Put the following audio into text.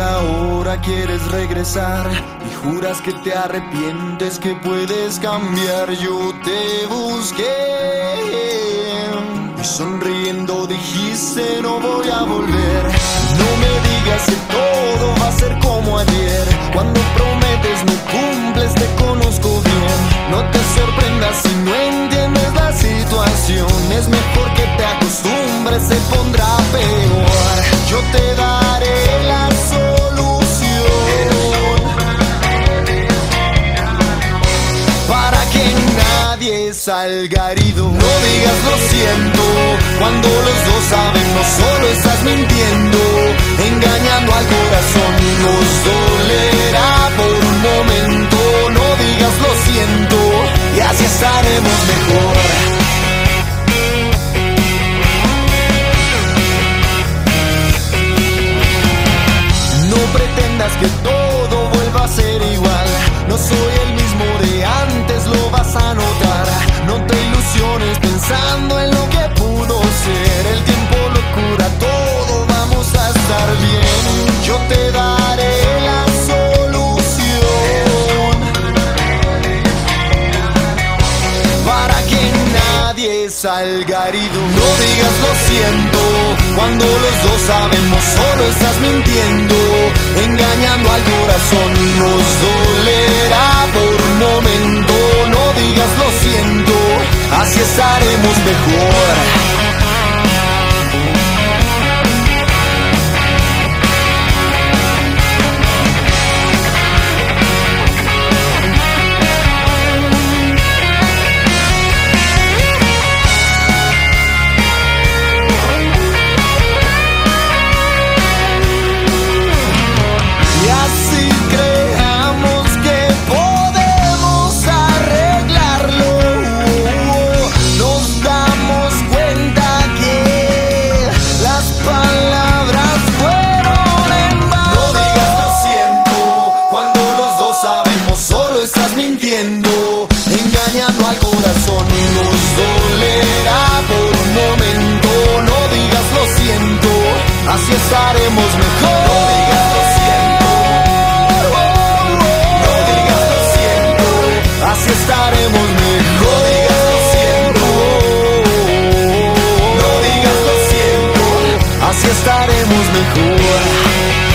ahora quieres regresar y juras que te arrepientes, que puedes cambiar. Yo te busqué y sonriendo dijiste no voy a volver. No me digas que todo va a ser como ayer. Para que nadie salga herido. No digas lo siento cuando los dos saben nadie salga herido. No digas lo siento cuando los dos sabemos solo estás mintiendo, engañando al corazón. Nos dolerá por un momento. No digas lo siento, así estaremos mejor. Mintiendo, engañando al corazón. Nos dolerá por un momento. No digas lo siento, así estaremos mejor. No digas lo siento. No digas lo siento, así estaremos mejor. Digas lo siento. No digas lo siento, así estaremos mejor.